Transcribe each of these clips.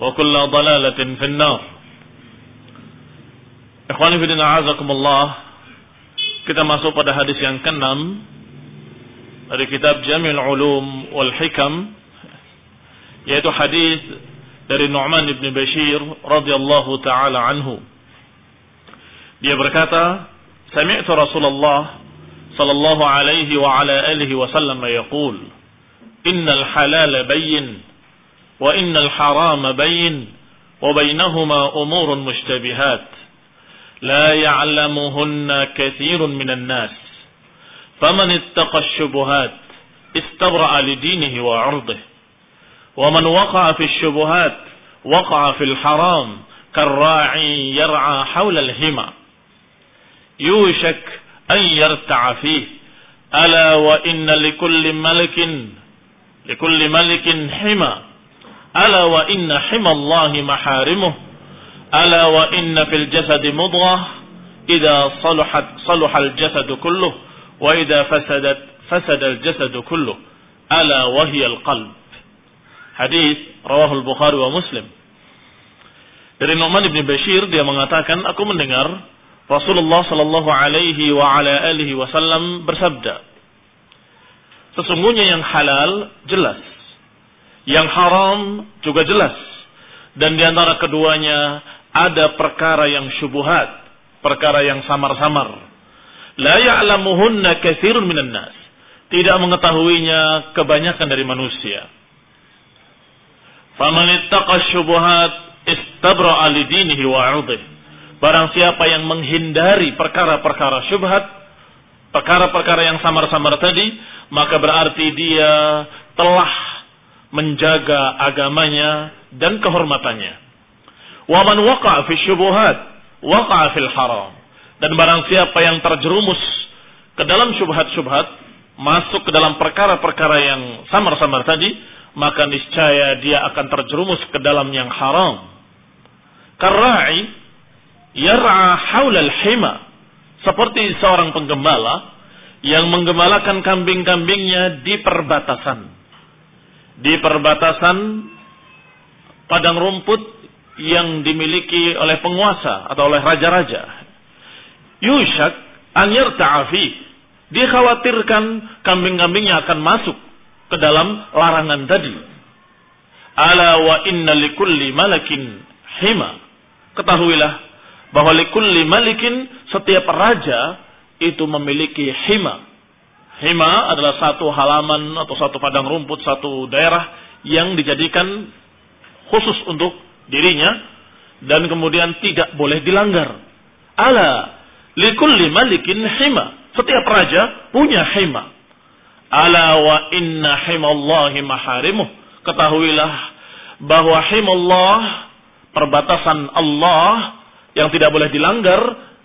وكل ضلالة في النار Ikhwani fi a'azakumullah Kita masuk pada hadis yang keenam dari kitab Jamil Ulum wal Hikam yaitu hadis dari Nu'man ibn Bashir radhiyallahu taala anhu. Dia berkata, "Sami'tu Rasulullah sallallahu alaihi wa ala alihi wasallam yaqul, "Innal halala bayyin harama bayyin wa bainahuma umurun mushtabihat." لا يعلمهن كثير من الناس. فمن اتقى الشبهات استبرأ لدينه وعرضه. ومن وقع في الشبهات وقع في الحرام كالراعي يرعى حول الهمة يوشك أن يرتع فيه. ألا وإن لكل ملك لكل ملك حمى. ala wa inna himallahi maharimuh. Ala wa inna fil jasadi mudghah. Idza saluhat saluhal jasadu kulluh. Wa idza fasadat fasadal jasadu kulluh. Ala wa hiyal qalb. Hadis rawahul bukhari wa muslim. Dari Nu'man bin Bashir dia mengatakan aku mendengar Rasulullah sallallahu alaihi wa ala alihi wasallam bersabda Sesungguhnya yang halal jelas yang haram juga jelas. Dan di antara keduanya ada perkara yang syubuhat perkara yang samar-samar. La ya'lamuhunna katsirun minan nas. Tidak mengetahuinya kebanyakan dari manusia. Faman ittaqa syubuhat istabra'a wa 'irdihi. Barang siapa yang menghindari perkara-perkara syubhat, perkara-perkara yang samar-samar tadi, maka berarti dia telah menjaga agamanya dan kehormatannya. Wa man waqa'a fi syubuhat, waqa'a fil haram. Dan barang siapa yang terjerumus ke dalam syubhat-syubhat, masuk ke dalam perkara-perkara yang samar-samar tadi, maka niscaya dia akan terjerumus ke dalam yang haram. Karra'i yar'a haulal hima seperti seorang penggembala yang menggembalakan kambing-kambingnya di perbatasan. Di perbatasan padang rumput yang dimiliki oleh penguasa atau oleh raja-raja. Yusyak an yarta'a Dikhawatirkan kambing-kambingnya akan masuk ke dalam larangan tadi. Ala wa inna likulli malakin hima. Ketahuilah bahwa likulli malikin setiap raja itu memiliki hima. Hima adalah satu halaman atau satu padang rumput, satu daerah yang dijadikan khusus untuk dirinya dan kemudian tidak boleh dilanggar. Ala likulli malikin hima. Setiap raja punya hima. Ala wa inna himallahi maharimuh. Ketahuilah bahwa himallah, perbatasan Allah yang tidak boleh dilanggar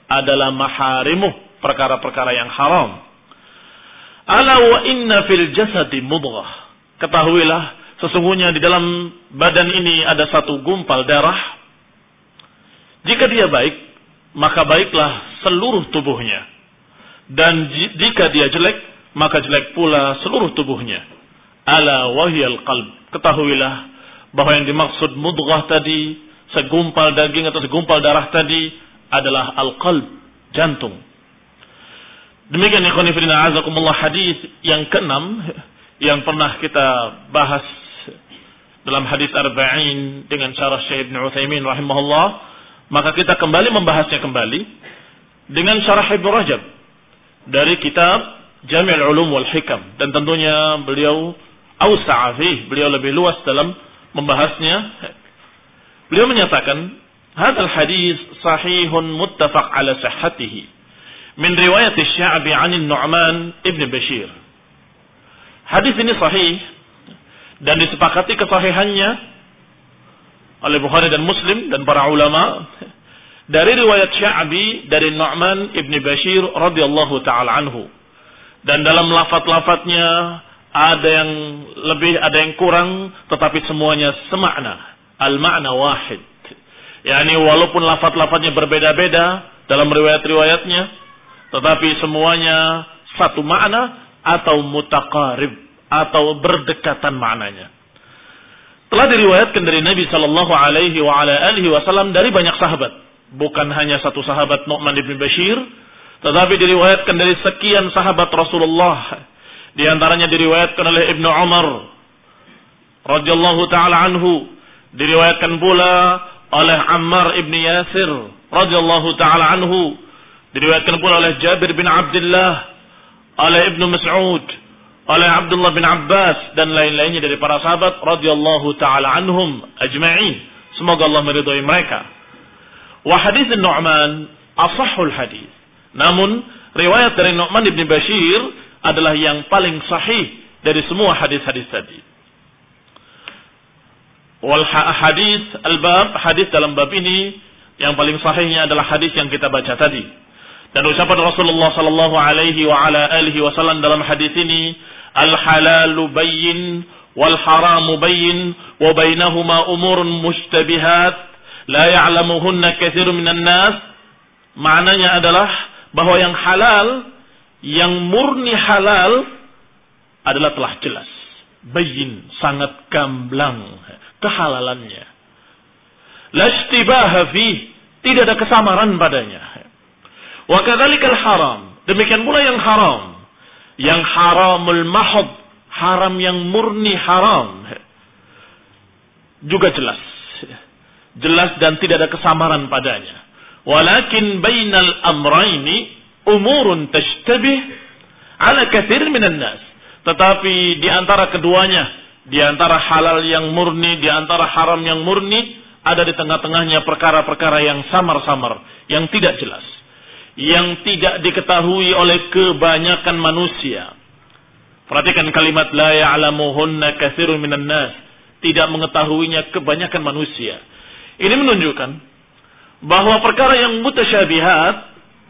adalah maharimuh, perkara-perkara yang haram. Ala wa inna fil jasadi mudghah. Ketahuilah sesungguhnya di dalam badan ini ada satu gumpal darah. Jika dia baik, maka baiklah seluruh tubuhnya. Dan jika dia jelek, maka jelek pula seluruh tubuhnya. Ala wahyal qalb. Ketahuilah bahwa yang dimaksud mudghah tadi, segumpal daging atau segumpal darah tadi adalah al-qalb, jantung. Demikian ikhwan fillah azakumullah hadis yang keenam yang pernah kita bahas dalam hadis arba'in dengan syarah Syekh Ibn Utsaimin rahimahullah, maka kita kembali membahasnya kembali dengan syarah Ibn Rajab dari kitab Jami' Ulum wal Hikam dan tentunya beliau awsa'a beliau lebih luas dalam membahasnya. Beliau menyatakan, "Hadzal hadis sahihun muttafaq ala sihhatihi." Min riwayat Sya'bi 'an Nu'man ibn Bashir. Hadis ini sahih dan disepakati kesahihannya oleh Bukhari dan Muslim dan para ulama dari riwayat Sya'bi dari Nu'man ibn Bashir radhiyallahu taala anhu. Dan dalam lafaz-lafaznya ada yang lebih, ada yang kurang, tetapi semuanya semakna. Al-ma'na wahid. Yani walaupun lafaz-lafaznya berbeda-beda dalam riwayat-riwayatnya, tetapi semuanya satu makna atau mutaqarib atau berdekatan maknanya. Telah diriwayatkan dari Nabi Shallallahu Alaihi wa ala alihi Wasallam dari banyak sahabat, bukan hanya satu sahabat Nu'man bin Bashir, tetapi diriwayatkan dari sekian sahabat Rasulullah. Di antaranya diriwayatkan oleh Ibnu Umar radhiyallahu taala anhu, diriwayatkan pula oleh Ammar ibn Yasir radhiyallahu taala anhu Diriwayatkan pula oleh Jabir bin Abdullah, oleh Ibnu Mas'ud, oleh Abdullah bin Abbas dan lain-lainnya dari para sahabat radhiyallahu taala anhum ajma'in. Semoga Allah meridhai mereka. Wa hadis Nu'man asahhul hadis. Namun riwayat dari Nu'man bin Bashir adalah yang paling sahih dari semua hadis-hadis tadi. Wal hadis al-bab hadis dalam bab ini yang paling sahihnya adalah hadis yang kita baca tadi. Dan ucapan Rasulullah sallallahu alaihi wa ala alihi wasallam dalam hadis ini, al-halalu bayyin wal haramu bayyin wa bainahuma umurun mushtabihat la ya'lamuhunna katsirun minan nas. Maknanya adalah bahwa yang halal, yang murni halal adalah telah jelas. Bayyin, sangat gamblang kehalalannya. Lashtibaha fi, tidak ada kesamaran padanya. Wa kadzalikal haram. Demikian pula yang haram. Yang haramul mahad, haram yang murni haram. Juga jelas. Jelas dan tidak ada kesamaran padanya. Walakin bainal amraini umurun tashtabih ala kathir minan nas. Tetapi di antara keduanya, di antara halal yang murni, di antara haram yang murni, ada di tengah-tengahnya perkara-perkara yang samar-samar, yang tidak jelas yang tidak diketahui oleh kebanyakan manusia. Perhatikan kalimat la ya'lamuhunna katsirun minan nas. Tidak mengetahuinya kebanyakan manusia. Ini menunjukkan bahwa perkara yang mutasyabihat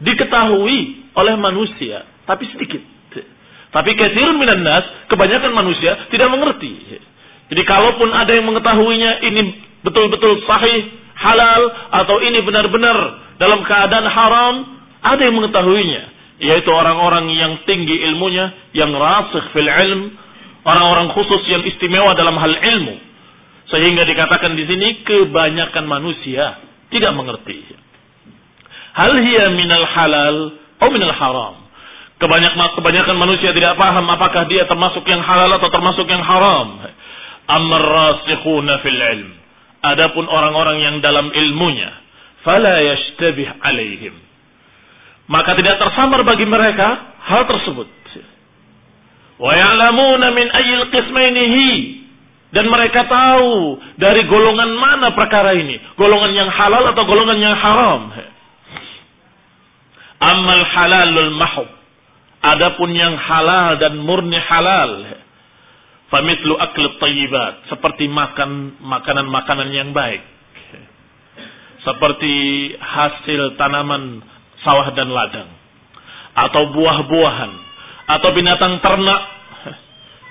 diketahui oleh manusia, tapi sedikit. Tapi katsirun minan nas, kebanyakan manusia tidak mengerti. Jadi kalaupun ada yang mengetahuinya ini betul-betul sahih, halal atau ini benar-benar dalam keadaan haram, ada yang mengetahuinya, yaitu orang-orang yang tinggi ilmunya, yang rasikh fil ilm, orang-orang khusus yang istimewa dalam hal ilmu. Sehingga dikatakan di sini kebanyakan manusia tidak mengerti. Hal hiya minal halal atau minal haram. Kebanyakan, kebanyakan manusia tidak paham apakah dia termasuk yang halal atau termasuk yang haram. Amr rasikhuna fil ilm. Adapun orang-orang yang dalam ilmunya, fala yashtabih alaihim maka tidak tersamar bagi mereka hal tersebut. Wa ya'lamuna min ayyil qismainihi dan mereka tahu dari golongan mana perkara ini, golongan yang halal atau golongan yang haram. Amal halalul mahub. Adapun yang halal dan murni halal, famitlu akil tayyibat, seperti makan makanan-makanan yang baik. Seperti hasil tanaman sawah dan ladang. Atau buah-buahan. Atau binatang ternak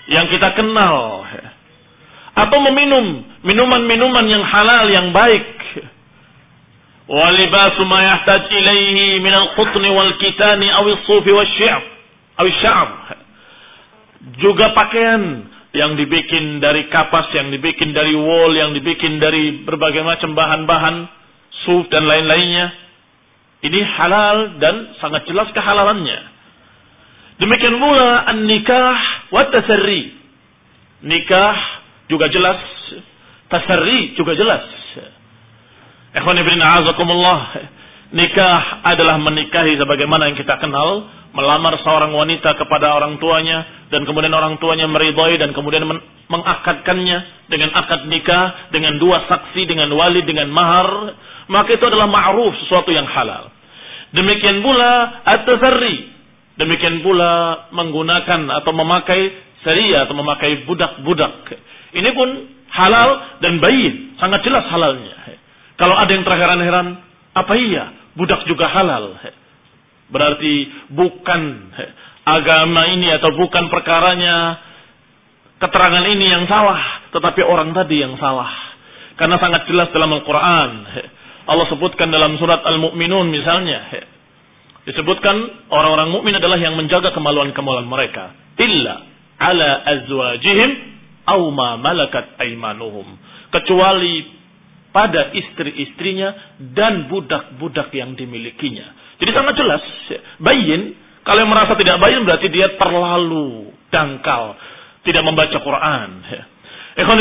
yang kita kenal. Atau meminum minuman-minuman yang halal, yang baik. Yahtaj ilaihi minal qutni wal kitani awis sufi wal syi'ab. Awis sya'ab. Juga pakaian yang dibikin dari kapas, yang dibikin dari wool, yang dibikin dari berbagai macam bahan-bahan, suf dan lain-lainnya. Ini halal dan sangat jelas kehalalannya. Demikian pula an-nikah wa tasarri. Nikah juga jelas, tasarri juga jelas. Ikhwan ibn a'azakumullah. Nikah adalah menikahi sebagaimana yang kita kenal, melamar seorang wanita kepada orang tuanya dan kemudian orang tuanya meridhai dan kemudian mengakadkannya dengan akad nikah, dengan dua saksi, dengan wali, dengan mahar, maka itu adalah ma'ruf, sesuatu yang halal. Demikian pula at-tasarri. Demikian pula menggunakan atau memakai seria atau memakai budak-budak. Ini pun halal dan bayin, sangat jelas halalnya. Kalau ada yang terheran-heran, apa iya? Budak juga halal. Berarti bukan agama ini atau bukan perkaranya keterangan ini yang salah, tetapi orang tadi yang salah. Karena sangat jelas dalam Al-Quran. Allah sebutkan dalam surat Al-Mu'minun misalnya. Disebutkan orang-orang mukmin adalah yang menjaga kemaluan-kemaluan mereka. Illa ala azwajihim au ma malakat aimanuhum. Kecuali pada istri-istrinya dan budak-budak yang dimilikinya. Jadi sangat jelas, bayin kalau yang merasa tidak bayin berarti dia terlalu dangkal, tidak membaca Quran. Ikhwan.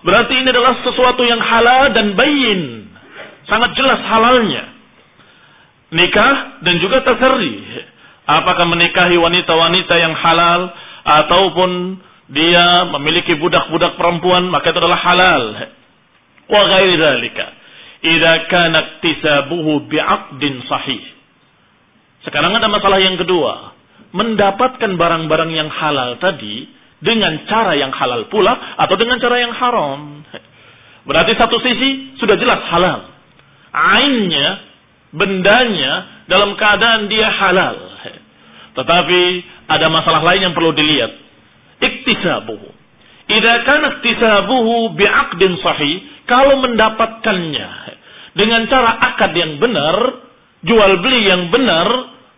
Berarti ini adalah sesuatu yang halal dan bayin. Sangat jelas halalnya. Nikah dan juga tasarri. Apakah menikahi wanita-wanita yang halal ataupun dia memiliki budak-budak perempuan maka itu adalah halal. Wa ghairi dzalika idza kana iktisabuhu bi'aqdin sahih. Sekarang ada masalah yang kedua. Mendapatkan barang-barang yang halal tadi dengan cara yang halal pula atau dengan cara yang haram. Berarti satu sisi sudah jelas halal ainnya bendanya dalam keadaan dia halal tetapi ada masalah lain yang perlu dilihat iktisabuhu idza kana iktisabuhu bi'aqdin sahih kalau mendapatkannya dengan cara akad yang benar, jual beli yang benar,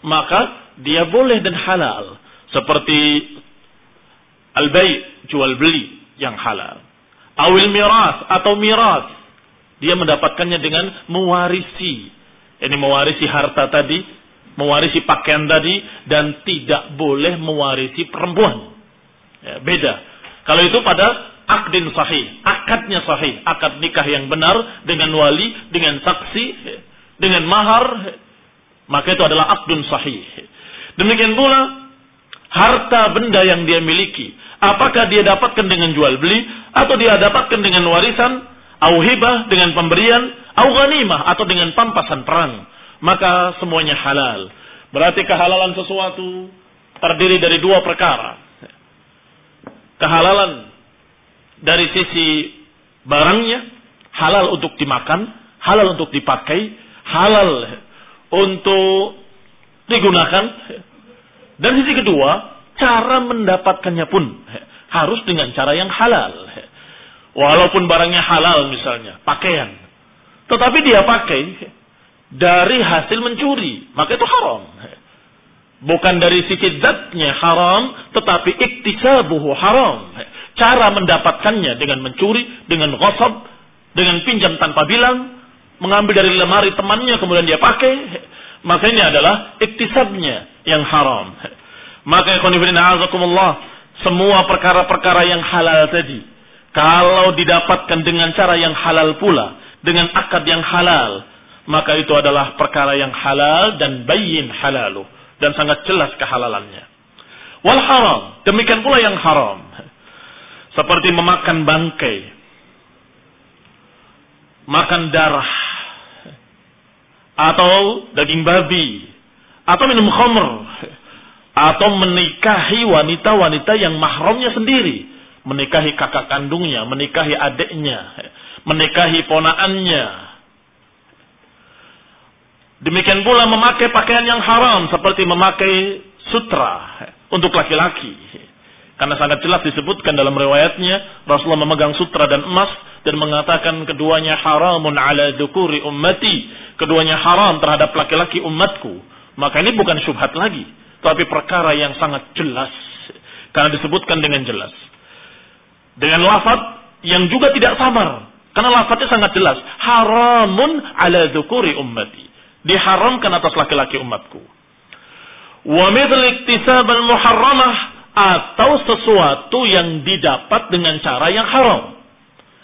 maka dia boleh dan halal. Seperti al-bay, jual beli yang halal. Awil miras atau miras. Dia mendapatkannya dengan mewarisi. Ini mewarisi harta tadi, mewarisi pakaian tadi, dan tidak boleh mewarisi perempuan. Ya, beda. Kalau itu pada akdin sahih, akadnya sahih, akad nikah yang benar dengan wali, dengan saksi, dengan mahar, maka itu adalah akdun sahih. Demikian pula harta benda yang dia miliki, apakah dia dapatkan dengan jual beli atau dia dapatkan dengan warisan, au hibah dengan pemberian, au ghanimah atau dengan pampasan perang, maka semuanya halal. Berarti kehalalan sesuatu terdiri dari dua perkara. Kehalalan dari sisi barangnya halal untuk dimakan, halal untuk dipakai, halal untuk digunakan. Dan sisi kedua, cara mendapatkannya pun harus dengan cara yang halal. Walaupun barangnya halal misalnya, pakaian. Tetapi dia pakai dari hasil mencuri, maka itu haram. Bukan dari sisi zatnya haram, tetapi iktisabuhu haram cara mendapatkannya dengan mencuri, dengan ghasab, dengan pinjam tanpa bilang, mengambil dari lemari temannya kemudian dia pakai, maka ini adalah iktisabnya yang haram. Maka azakumullah, semua perkara-perkara yang halal tadi, kalau didapatkan dengan cara yang halal pula, dengan akad yang halal, maka itu adalah perkara yang halal dan bayin halalu dan sangat jelas kehalalannya. Wal haram, demikian pula yang haram. Seperti memakan bangkai. Makan darah. Atau daging babi. Atau minum khamr. atau menikahi wanita-wanita yang mahramnya sendiri, menikahi kakak kandungnya, menikahi adiknya, menikahi ponaannya. Demikian pula memakai pakaian yang haram seperti memakai sutra untuk laki-laki. Karena sangat jelas disebutkan dalam riwayatnya Rasulullah memegang sutra dan emas dan mengatakan keduanya haramun ala dukuri ummati. Keduanya haram terhadap laki-laki umatku. Maka ini bukan syubhat lagi, tapi perkara yang sangat jelas. Karena disebutkan dengan jelas. Dengan lafaz yang juga tidak samar. Karena lafaznya sangat jelas. Haramun ala dukuri ummati. Diharamkan atas laki-laki umatku. Wa mithl iktisab al-muharramah atau sesuatu yang didapat dengan cara yang haram.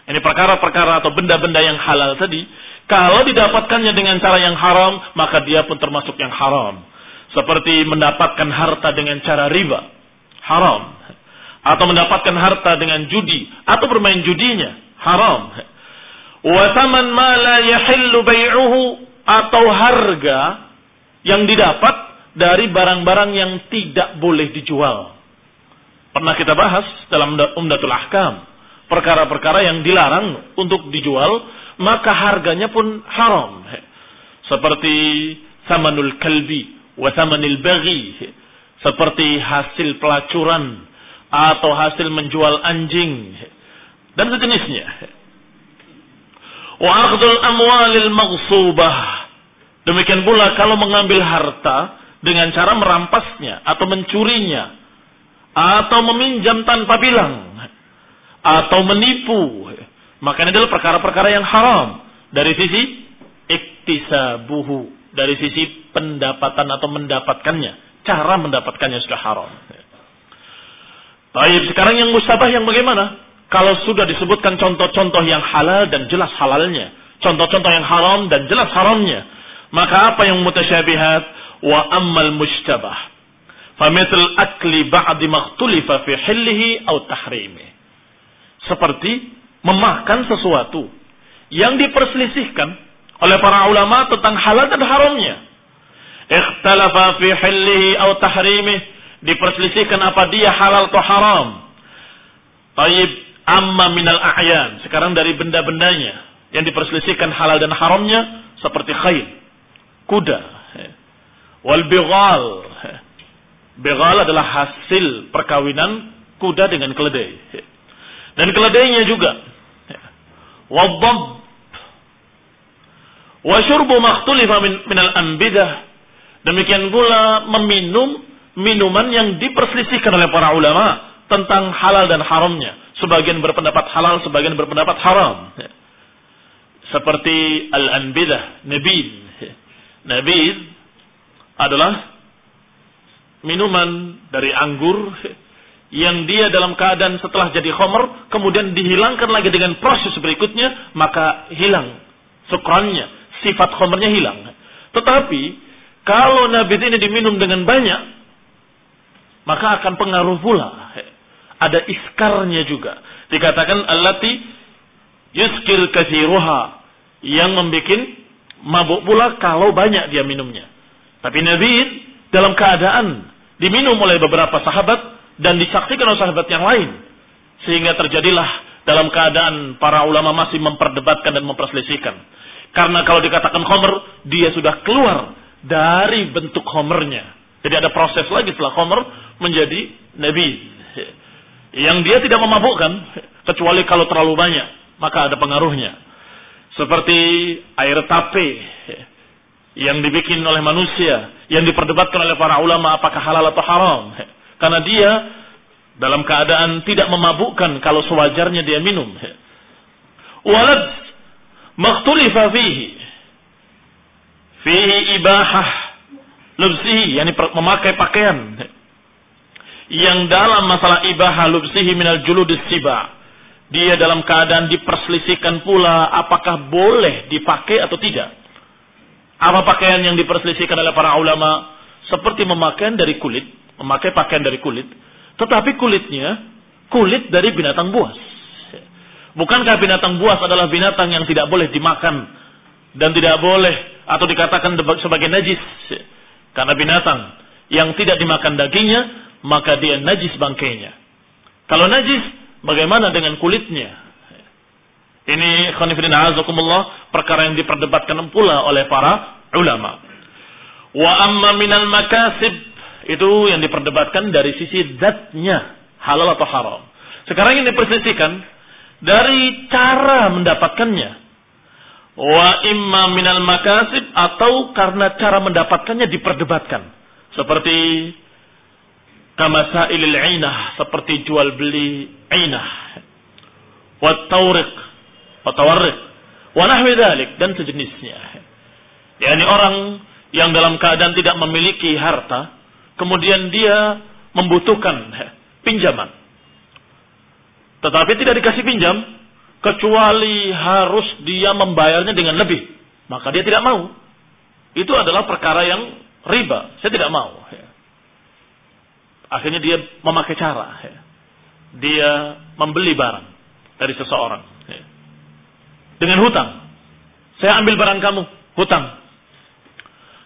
Ini perkara-perkara atau benda-benda yang halal tadi kalau didapatkannya dengan cara yang haram, maka dia pun termasuk yang haram. Seperti mendapatkan harta dengan cara riba, haram. Atau mendapatkan harta dengan judi, atau bermain judinya, haram. Wataman ma la yahillu bai'uhu atau harga yang didapat dari barang-barang yang tidak boleh dijual. Pernah kita bahas dalam Umdatul Ahkam. Perkara-perkara yang dilarang untuk dijual maka harganya pun haram. Seperti samanul kalbi wa samanil baghi. Seperti hasil pelacuran atau hasil menjual anjing dan sejenisnya. Wa akhdul amwalil maghsubah. Demikian pula kalau mengambil harta dengan cara merampasnya atau mencurinya atau meminjam tanpa bilang atau menipu maka ini adalah perkara-perkara yang haram dari sisi iktisabuhu, dari sisi pendapatan atau mendapatkannya. Cara mendapatkannya sudah haram. Baik, sekarang yang mustabah yang bagaimana? Kalau sudah disebutkan contoh-contoh yang halal dan jelas halalnya, contoh-contoh yang haram dan jelas haramnya, maka apa yang mutasyabihat wa ammal mustabah? Famithl akli ba'di makhtulifa fi hillihi atau tahrimi. Seperti memakan sesuatu yang diperselisihkan oleh para ulama tentang halal dan haramnya. Ikhtalafa fi hillihi tahrimih. Diperselisihkan apa dia halal atau haram. Taib amma minal a'yan. Sekarang dari benda-bendanya. Yang diperselisihkan halal dan haramnya. Seperti khail. Kuda. Wal bighal. Bighal adalah hasil perkawinan kuda dengan keledai. Dan keledainya juga wadhab wa syurbu makhtulifa min minal anbidah demikian pula meminum minuman yang diperselisihkan oleh para ulama tentang halal dan haramnya. Sebagian berpendapat halal sebagian berpendapat haram. Seperti al-anbidah nabid nabid adalah minuman dari anggur yang dia dalam keadaan setelah jadi khomer kemudian dihilangkan lagi dengan proses berikutnya maka hilang sukrannya sifat khomernya hilang. Tetapi kalau nabit ini diminum dengan banyak maka akan pengaruh pula ada iskarnya juga dikatakan allati yuskir kathiruha yang membuat mabuk pula kalau banyak dia minumnya tapi nabit dalam keadaan diminum oleh beberapa sahabat dan disaksikan oleh sahabat yang lain. Sehingga terjadilah dalam keadaan para ulama masih memperdebatkan dan memperselisihkan. Karena kalau dikatakan khomer, dia sudah keluar dari bentuk khomernya. Jadi ada proses lagi setelah khomer menjadi nabi. Yang dia tidak memabukkan, kecuali kalau terlalu banyak, maka ada pengaruhnya. Seperti air tape yang dibikin oleh manusia, yang diperdebatkan oleh para ulama apakah halal atau haram. Karena dia dalam keadaan tidak memabukkan kalau sewajarnya dia minum. Walad makhtulifa fihi. Fihi ibahah lubsihi, yani memakai pakaian. Yang dalam masalah ibahah lubsihi minal juludis siba. Dia dalam keadaan diperselisihkan pula apakah boleh dipakai atau tidak. Apa pakaian yang diperselisihkan oleh para ulama? Seperti memakai dari kulit memakai pakaian dari kulit, tetapi kulitnya kulit dari binatang buas. Bukankah binatang buas adalah binatang yang tidak boleh dimakan dan tidak boleh atau dikatakan sebagai najis? Karena binatang yang tidak dimakan dagingnya, maka dia najis bangkainya. Kalau najis, bagaimana dengan kulitnya? Ini khonifidin azakumullah, perkara yang diperdebatkan pula oleh para ulama. Wa amma minal makasib, itu yang diperdebatkan dari sisi zatnya, halal atau haram. Sekarang ini diperselisihkan dari cara mendapatkannya. Wa imma minal makasib atau karena cara mendapatkannya diperdebatkan. Seperti kamasailil ainah, seperti jual beli ainah. Wa tawriq, wa dan sejenisnya. Yani orang yang dalam keadaan tidak memiliki harta, kemudian dia membutuhkan pinjaman. Tetapi tidak dikasih pinjam, kecuali harus dia membayarnya dengan lebih. Maka dia tidak mau. Itu adalah perkara yang riba. Saya tidak mau. Akhirnya dia memakai cara. Dia membeli barang dari seseorang. Dengan hutang. Saya ambil barang kamu, hutang.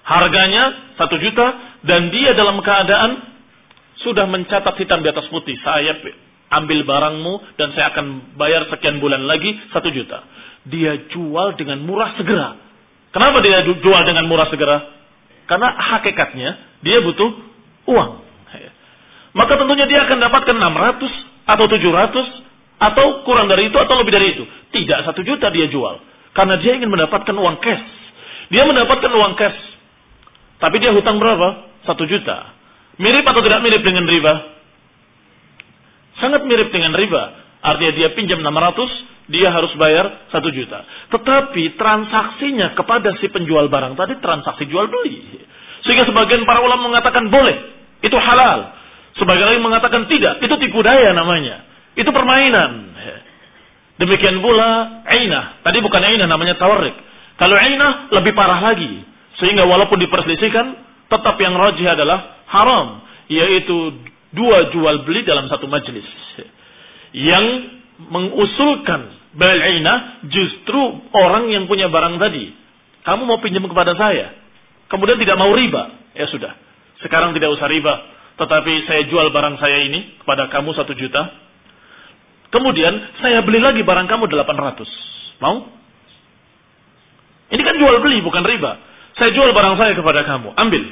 Harganya satu juta dan dia dalam keadaan sudah mencatat hitam di atas putih. Saya ambil barangmu dan saya akan bayar sekian bulan lagi satu juta. Dia jual dengan murah segera. Kenapa dia jual dengan murah segera? Karena hakikatnya dia butuh uang. Maka tentunya dia akan dapatkan 600 atau 700 atau kurang dari itu atau lebih dari itu. Tidak satu juta dia jual. Karena dia ingin mendapatkan uang cash. Dia mendapatkan uang cash. Tapi dia hutang berapa? Satu juta. Mirip atau tidak mirip dengan riba? Sangat mirip dengan riba. Artinya dia pinjam 600, dia harus bayar 1 juta. Tetapi transaksinya kepada si penjual barang tadi transaksi jual beli. Sehingga sebagian para ulama mengatakan boleh, itu halal. Sebagian lagi mengatakan tidak, itu tipu daya namanya. Itu permainan. Demikian pula ainah. Tadi bukan ainah namanya tawarik. Kalau ainah lebih parah lagi. Sehingga walaupun diperselisihkan, tetap yang rajih adalah haram. Yaitu dua jual beli dalam satu majelis. Yang mengusulkan bal'ina justru orang yang punya barang tadi. Kamu mau pinjam kepada saya. Kemudian tidak mau riba. Ya sudah. Sekarang tidak usah riba. Tetapi saya jual barang saya ini kepada kamu satu juta. Kemudian saya beli lagi barang kamu delapan ratus. Mau? Ini kan jual beli bukan riba. Saya jual barang saya kepada kamu. Ambil.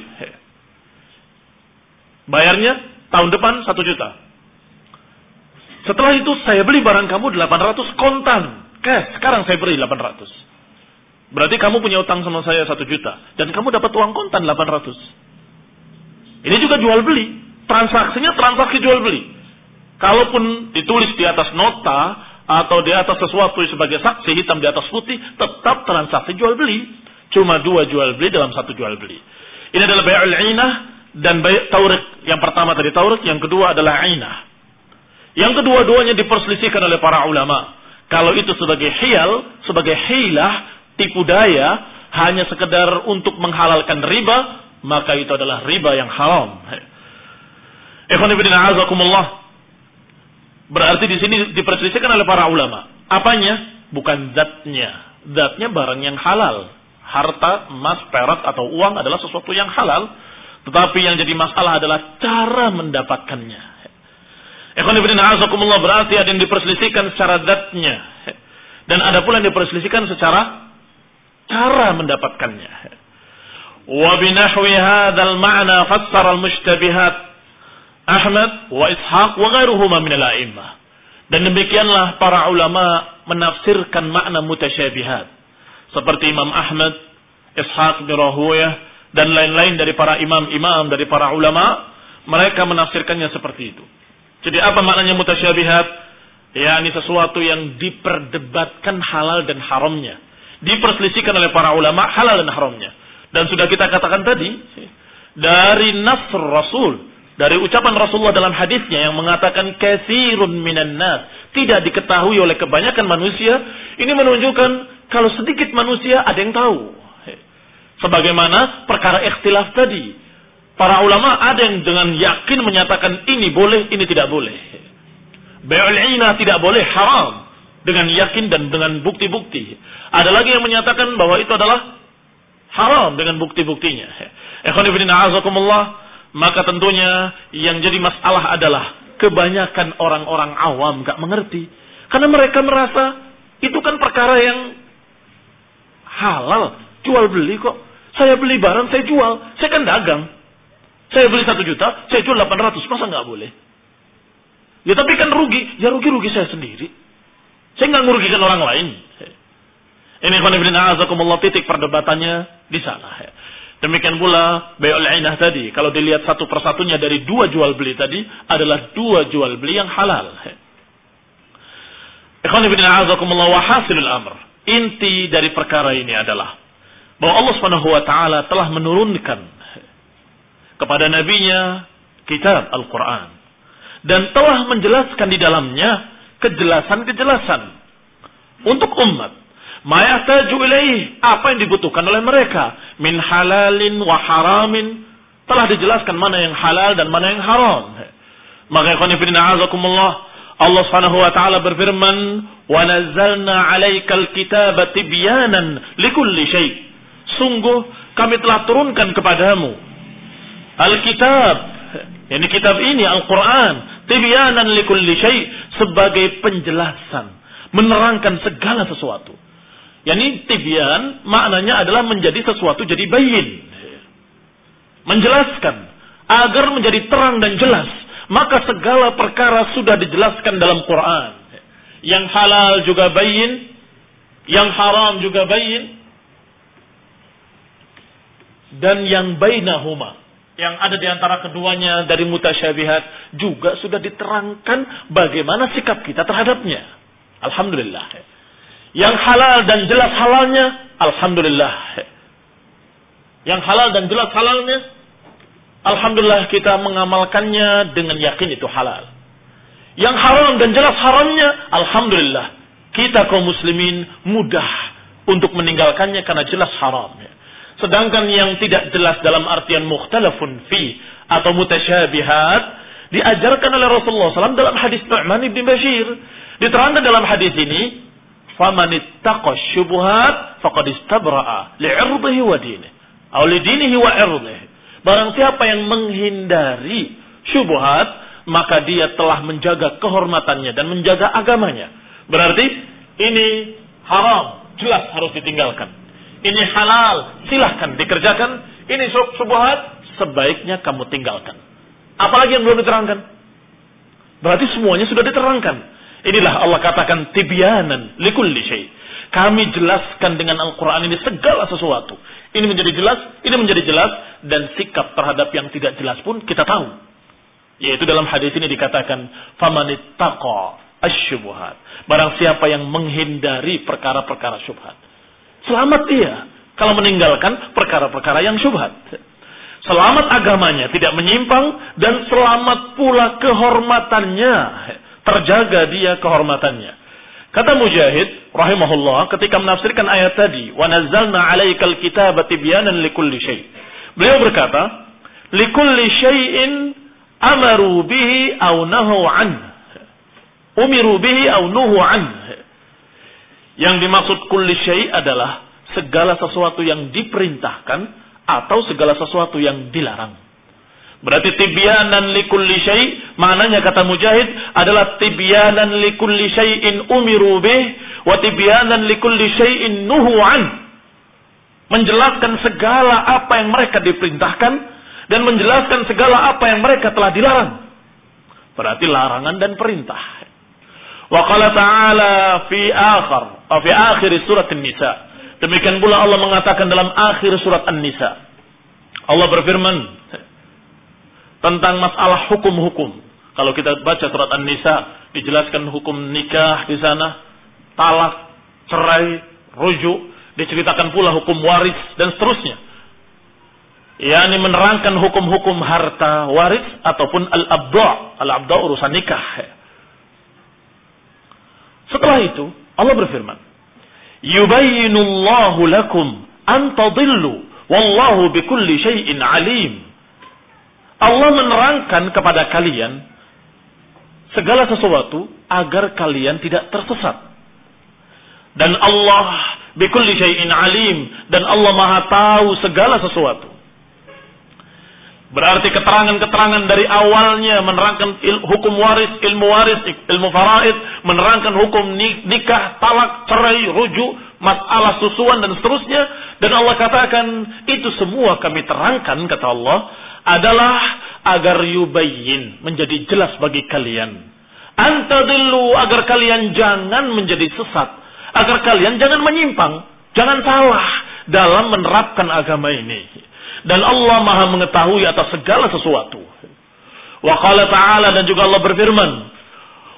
Bayarnya Tahun depan satu juta. Setelah itu saya beli barang kamu 800 kontan. Cash. Sekarang saya beri 800. Berarti kamu punya utang sama saya satu juta. Dan kamu dapat uang kontan 800. Ini juga jual beli. Transaksinya transaksi jual beli. Kalaupun ditulis di atas nota atau di atas sesuatu sebagai saksi hitam di atas putih, tetap transaksi jual beli. Cuma dua jual beli dalam satu jual beli. Ini adalah bay'ul inah dan taurik. Yang pertama tadi taurik yang kedua adalah ainah. Yang kedua-duanya diperselisihkan oleh para ulama. Kalau itu sebagai hial sebagai hilah tipu daya hanya sekedar untuk menghalalkan riba maka itu adalah riba yang haram. Ikhwan ibn azakumullah berarti di sini diperselisihkan oleh para ulama. Apanya? Bukan zatnya. Zatnya barang yang halal. Harta emas perak atau uang adalah sesuatu yang halal tetapi yang jadi masalah adalah cara mendapatkannya. Ikhwan ibn a'azakumullah berarti ada yang diperselisihkan secara datnya. Dan ada pula yang diperselisihkan secara cara mendapatkannya. Wa binahwi hadzal ma'na fassara al-mushtabihat Ahmad wa Ishaq wa ghairuhuma min al-a'immah. Dan demikianlah para ulama menafsirkan makna mutasyabihat. Seperti Imam Ahmad, Ishaq bin Rahuyah, dan lain-lain dari para imam-imam, dari para ulama, mereka menafsirkannya seperti itu. Jadi apa maknanya mutasyabihat? Ya, ini sesuatu yang diperdebatkan halal dan haramnya. Diperselisihkan oleh para ulama halal dan haramnya. Dan sudah kita katakan tadi, dari nasr Rasul, dari ucapan Rasulullah dalam hadisnya yang mengatakan kasirun minan nas, tidak diketahui oleh kebanyakan manusia, ini menunjukkan kalau sedikit manusia ada yang tahu. Sebagaimana perkara ikhtilaf tadi. Para ulama ada yang dengan yakin menyatakan ini boleh, ini tidak boleh. Bai'ul ina tidak boleh, haram. Dengan yakin dan dengan bukti-bukti. Ada lagi yang menyatakan bahwa itu adalah haram dengan bukti-buktinya. Ikhwan ibn a'azakumullah. maka tentunya yang jadi masalah adalah kebanyakan orang-orang awam gak mengerti. Karena mereka merasa itu kan perkara yang halal, jual beli kok. Saya beli barang, saya jual, saya kan dagang. Saya beli satu juta, saya jual 800, masa nggak boleh? Ya tapi kan rugi, ya rugi-rugi saya sendiri. Saya nggak merugikan orang lain. Ini khonibrin titik perdebatannya di sana. Demikian pula bayul ainah tadi. Kalau dilihat satu persatunya dari dua jual beli tadi adalah dua jual beli yang halal. Ikhwan ibn a'azakumullah wa hasilul amr. Inti dari perkara ini adalah bahwa Allah Subhanahu wa taala telah menurunkan kepada nabinya kitab Al-Qur'an dan telah menjelaskan di dalamnya kejelasan-kejelasan untuk umat Mayataju ilaih. Apa yang dibutuhkan oleh mereka. Min halalin wa haramin. Telah dijelaskan mana yang halal dan mana yang haram. Maka ikhwanifidina azakumullah. Allah subhanahu wa ta'ala berfirman. Wa nazzalna alaikal kitaba tibyanan likulli syait. Sungguh kami telah turunkan kepadamu. Alkitab. Ini kitab ini Al-Quran. Tibyanan likulli syait. Sebagai penjelasan. Menerangkan segala sesuatu Yani tibyan maknanya adalah menjadi sesuatu jadi bayin. Menjelaskan agar menjadi terang dan jelas. Maka segala perkara sudah dijelaskan dalam Quran. Yang halal juga bayin, yang haram juga bayin, dan yang bainahuma yang ada di antara keduanya dari mutasyabihat juga sudah diterangkan bagaimana sikap kita terhadapnya. Alhamdulillah. Yang halal dan jelas halalnya, Alhamdulillah. Yang halal dan jelas halalnya, Alhamdulillah kita mengamalkannya dengan yakin itu halal. Yang haram dan jelas haramnya, Alhamdulillah. Kita kaum muslimin mudah untuk meninggalkannya karena jelas haramnya. Sedangkan yang tidak jelas dalam artian mukhtalafun fi atau mutasyabihat diajarkan oleh Rasulullah SAW dalam hadis Nu'man ibn Bashir. Diterangkan dalam hadis ini faman ittaqa syubhat faqad istabra'a li'irdihi wa dinihi. Aw li dinihi wa irdihi. Barang siapa yang menghindari syubhat maka dia telah menjaga kehormatannya dan menjaga agamanya. Berarti ini haram jelas harus ditinggalkan ini halal silahkan dikerjakan ini syubhat sebaiknya kamu tinggalkan apalagi yang belum diterangkan berarti semuanya sudah diterangkan Inilah Allah katakan tibyanan likulli syai. Kami jelaskan dengan Al-Quran ini segala sesuatu. Ini menjadi jelas, ini menjadi jelas, dan sikap terhadap yang tidak jelas pun kita tahu. Yaitu dalam hadis ini dikatakan, famanittaqa asyubuhat. Barang siapa yang menghindari perkara-perkara syubhat. Selamat dia kalau meninggalkan perkara-perkara yang syubhat. Selamat agamanya, tidak menyimpang, dan selamat pula kehormatannya terjaga dia kehormatannya. Kata Mujahid rahimahullah ketika menafsirkan ayat tadi, "Wa nazzalna 'alaikal kitaba tibyanan likulli syai'." Beliau berkata, "Likulli syai'in amaru bihi aw nahu an." Umiru bihi aw nuhu an. Yang dimaksud kulli syai' adalah segala sesuatu yang diperintahkan atau segala sesuatu yang dilarang. Berarti tibyanan likulli syai' maknanya kata Mujahid adalah tibyanan likulli syai'in umiru bih wa tibyanan likulli syai'in nuhu an. Menjelaskan segala apa yang mereka diperintahkan dan menjelaskan segala apa yang mereka telah dilarang. Berarti larangan dan perintah. Wa ta'ala fi akhir, fi akhir surat An-Nisa. Demikian pula Allah mengatakan dalam akhir surat An-Nisa. Allah berfirman, tentang masalah hukum-hukum. Kalau kita baca surat An-Nisa, dijelaskan hukum nikah di sana, talak, cerai, rujuk, diceritakan pula hukum waris dan seterusnya. Yani menerangkan hukum-hukum harta waris ataupun al-abda. Al-abda urusan nikah. Setelah itu, Allah berfirman, Yubayyinullahu lakum an tadillu wallahu bikulli syai'in alim. Allah menerangkan kepada kalian segala sesuatu agar kalian tidak tersesat. Dan Allah bikulli syai'in alim dan Allah Maha tahu segala sesuatu. Berarti keterangan-keterangan dari awalnya menerangkan il, hukum waris, ilmu waris, ilmu faraid, menerangkan hukum nikah, talak, cerai, rujuk, masalah susuan dan seterusnya. Dan Allah katakan itu semua kami terangkan kata Allah adalah agar yubayyin menjadi jelas bagi kalian. Antadillu agar kalian jangan menjadi sesat, agar kalian jangan menyimpang, jangan salah dalam menerapkan agama ini dan Allah Maha mengetahui atas segala sesuatu. Wa qala ta'ala dan juga Allah berfirman,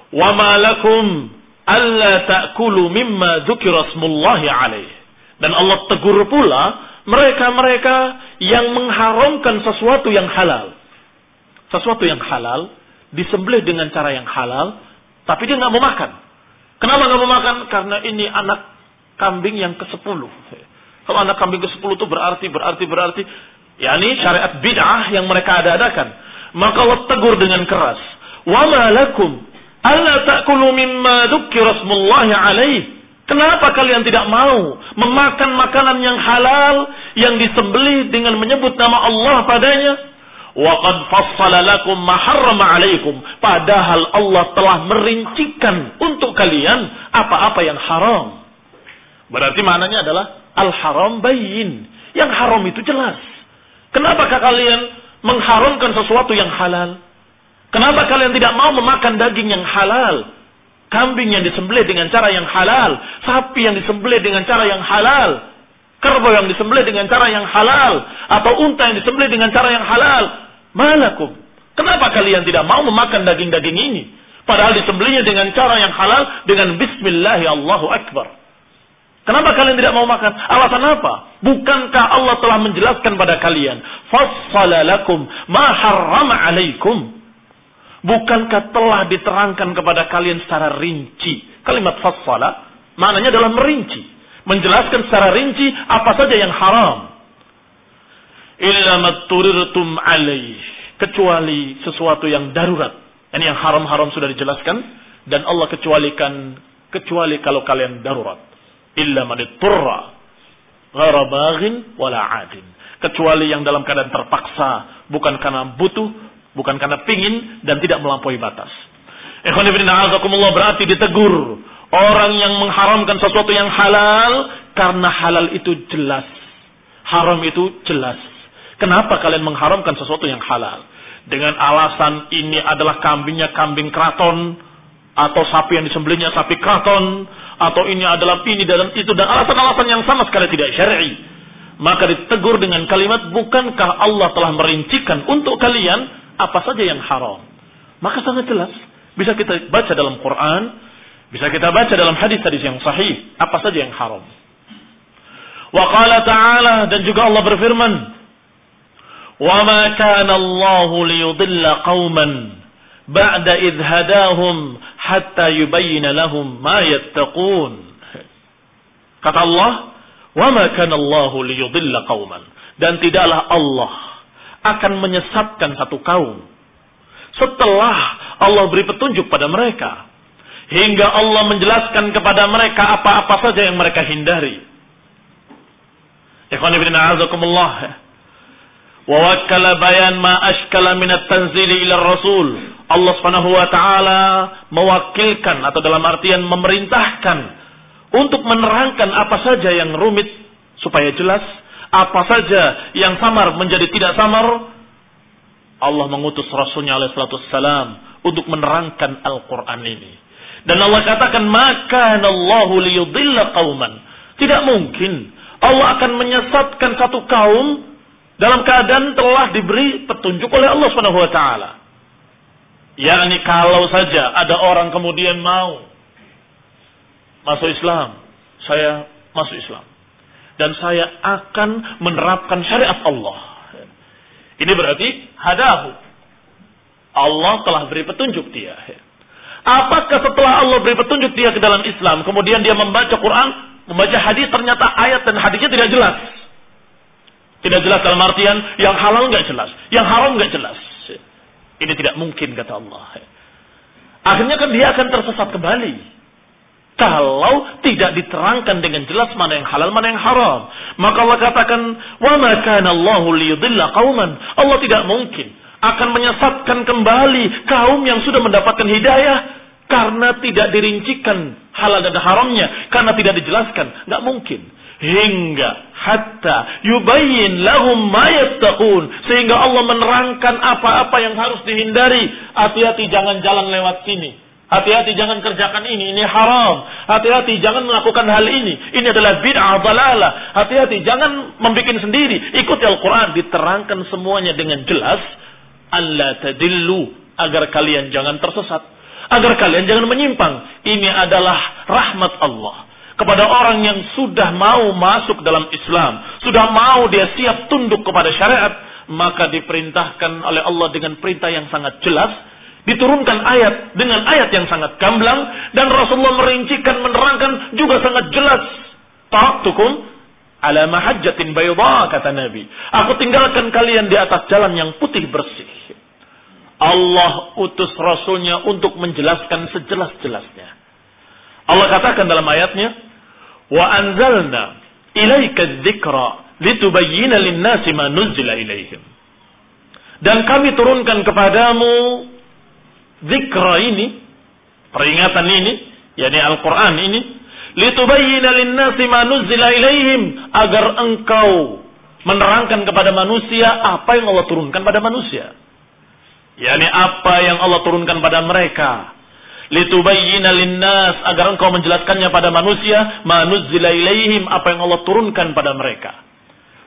"Wa ma lakum alla ta'kulu mimma dzukira smullahi alaih." Dan Allah tegur pula mereka-mereka yang mengharamkan sesuatu yang halal. Sesuatu yang halal disembelih dengan cara yang halal, tapi dia nggak mau makan. Kenapa nggak mau makan? Karena ini anak kambing yang ke-10. Kalau anak kambing ke-10 itu berarti, berarti, berarti yakni syariat bid'ah yang mereka ada-adakan. Maka Allah tegur dengan keras. Wa ma lakum alla ta'kulu mimma dzukira smullahi alaih. Kenapa kalian tidak mau memakan makanan yang halal yang disembelih dengan menyebut nama Allah padanya? Wa qad fassala lakum ma harrama alaikum. Padahal Allah telah merincikan untuk kalian apa-apa yang haram. Berarti maknanya adalah al-haram bayin. Yang haram itu jelas. Kenapakah kalian mengharamkan sesuatu yang halal? Kenapa kalian tidak mau memakan daging yang halal? Kambing yang disembelih dengan cara yang halal, sapi yang disembelih dengan cara yang halal, kerbau yang disembelih dengan cara yang halal, atau unta yang disembelih dengan cara yang halal. Malakum. Kenapa kalian tidak mau memakan daging-daging ini? Padahal disembelihnya dengan cara yang halal, dengan Bismillahi Allahu Akbar. Kenapa kalian tidak mau makan? Alasan apa? Bukankah Allah telah menjelaskan pada kalian? Fassala lakum ma harrama alaikum. Bukankah telah diterangkan kepada kalian secara rinci? Kalimat fassala maknanya adalah merinci. Menjelaskan secara rinci apa saja yang haram. Illa matturirtum alaih. Kecuali sesuatu yang darurat. Ini yang haram-haram sudah dijelaskan. Dan Allah kecualikan. Kecuali kalau kalian darurat illa man turra ghara baghin wala adin kecuali yang dalam keadaan terpaksa bukan karena butuh bukan karena pingin dan tidak melampaui batas. Ikhwan ibn a'azakumullah berarti ditegur orang yang mengharamkan sesuatu yang halal karena halal itu jelas. Haram itu jelas. Kenapa kalian mengharamkan sesuatu yang halal? Dengan alasan ini adalah kambingnya kambing keraton atau sapi yang disembelihnya sapi keraton atau ini adalah ini dan itu dan alasan-alasan yang sama sekali tidak syar'i. Maka ditegur dengan kalimat bukankah Allah telah merincikan untuk kalian apa saja yang haram. Maka sangat jelas bisa kita baca dalam Quran, bisa kita baca dalam hadis-hadis yang sahih apa saja yang haram. Wa qala ta'ala dan juga Allah berfirman, "Wa ma kana Allahu liyudilla qauman ba'da idh hadahum hatta yubayyana lahum ma yattaqun. Kata Allah, "Wa ma kana Allahu liyudilla qauman." Dan tidaklah Allah akan menyesatkan satu kaum setelah Allah beri petunjuk pada mereka hingga Allah menjelaskan kepada mereka apa-apa saja yang mereka hindari. Ikhwan ibn a'azakumullah. Wa wakkala bayan ma ashkala min at-tanzili ila rasul Allah Subhanahu wa taala mewakilkan atau dalam artian memerintahkan untuk menerangkan apa saja yang rumit supaya jelas, apa saja yang samar menjadi tidak samar. Allah mengutus Rasulnya alaihissalam untuk menerangkan Al-Quran ini. Dan Allah katakan, maka Allahu liyudilla qauman. Tidak mungkin Allah akan menyesatkan satu kaum dalam keadaan telah diberi petunjuk oleh Allah Subhanahu wa taala. Yakni kalau saja ada orang kemudian mau masuk Islam, saya masuk Islam dan saya akan menerapkan syariat Allah. Ini berarti hadahu. Allah telah beri petunjuk dia. Apakah setelah Allah beri petunjuk dia ke dalam Islam, kemudian dia membaca Quran, membaca hadis, ternyata ayat dan hadisnya tidak jelas? Tidak jelas dalam artian yang halal nggak jelas, yang haram nggak jelas. Ini tidak mungkin kata Allah. Akhirnya kan dia akan tersesat kembali. kalau tidak diterangkan dengan jelas mana yang halal mana yang haram. Maka Allah katakan, "Wa ma kana Allahu liyudilla qauman." Allah tidak mungkin akan menyesatkan kembali kaum yang sudah mendapatkan hidayah karena tidak dirincikan halal dan haramnya, karena tidak dijelaskan. Nggak mungkin. Hingga hatta yubayyin lahum ma yattaqun sehingga Allah menerangkan apa-apa yang harus dihindari. Hati-hati jangan jalan lewat sini. Hati-hati jangan kerjakan ini, ini haram. Hati-hati jangan melakukan hal ini. Ini adalah bid'ah dalalah. Hati-hati jangan membuat sendiri. Ikuti Al-Quran. Diterangkan semuanya dengan jelas. Allah tadillu. Agar kalian jangan tersesat. Agar kalian jangan menyimpang. Ini adalah rahmat Allah. Kepada orang yang sudah mau masuk dalam Islam. Sudah mau dia siap tunduk kepada syariat. Maka diperintahkan oleh Allah dengan perintah yang sangat jelas Diturunkan ayat dengan ayat yang sangat gamblang dan Rasulullah merincikan menerangkan juga sangat jelas. Taraktukum ala mahajjatin bayda kata Nabi. Aku tinggalkan kalian di atas jalan yang putih bersih. Allah utus Rasulnya untuk menjelaskan sejelas-jelasnya. Allah katakan dalam ayatnya, Wa anzalna ilaika dzikra litubayyana lin-nasi ma nuzila ilaihim. Dan kami turunkan kepadamu zikra ini, peringatan ini, yakni Al-Quran ini, litubayyina lin-nasi ma nuzila ilaihim agar engkau menerangkan kepada manusia apa yang Allah turunkan pada manusia. yakni apa yang Allah turunkan pada mereka. Litubayyina linnas agar engkau menjelaskannya pada manusia ma nuzila ilaihim apa yang Allah turunkan pada mereka.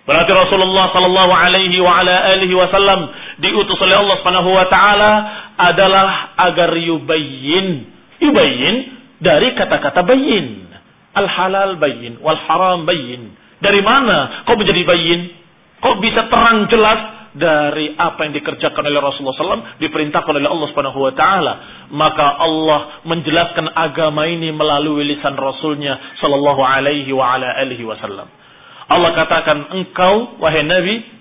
Berarti Rasulullah sallallahu alaihi wa ala alihi wasallam diutus oleh Allah Subhanahu wa taala adalah agar yubayyin. Yubayyin dari kata-kata bayyin. Al halal bayyin wal haram bayyin. Dari mana kok menjadi bayyin? Kok bisa terang jelas dari apa yang dikerjakan oleh Rasulullah SAW diperintahkan oleh Allah Subhanahu wa taala. Maka Allah menjelaskan agama ini melalui lisan Rasulnya Sallallahu alaihi wa ala alihi wasallam. Allah katakan engkau wahai Nabi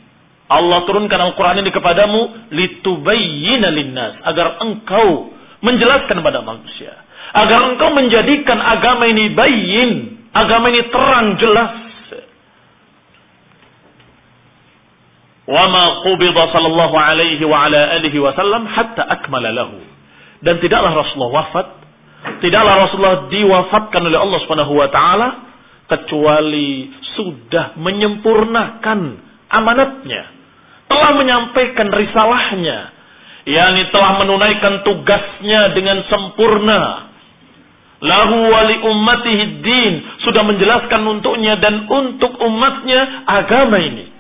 Allah turunkan Al-Quran ini kepadamu litubayyina linnas. Agar engkau menjelaskan kepada manusia. Agar engkau menjadikan agama ini bayyin. Agama ini terang jelas wa ma qubida sallallahu alaihi wa ala alihi wasallam hatta akmala lahu dan tidaklah Rasulullah wafat tidaklah Rasulullah diwafatkan oleh Allah Subhanahu wa taala kecuali sudah menyempurnakan amanatnya, telah menyampaikan risalahnya, yakni telah menunaikan tugasnya dengan sempurna. Lahu wali ummatihi din sudah menjelaskan untuknya dan untuk umatnya agama ini.